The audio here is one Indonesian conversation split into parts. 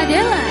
Adela.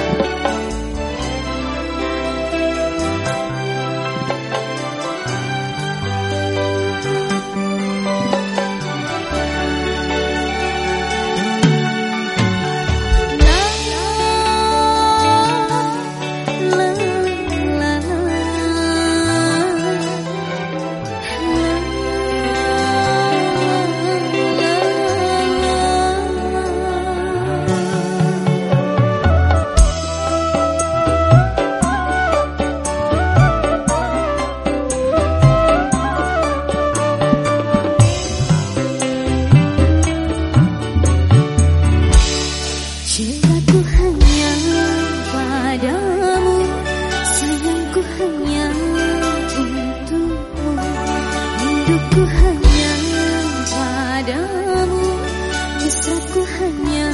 Cintaku hanya padamu Sayangku hanya untukmu. Rinduku hanya padamu Mesraku hanya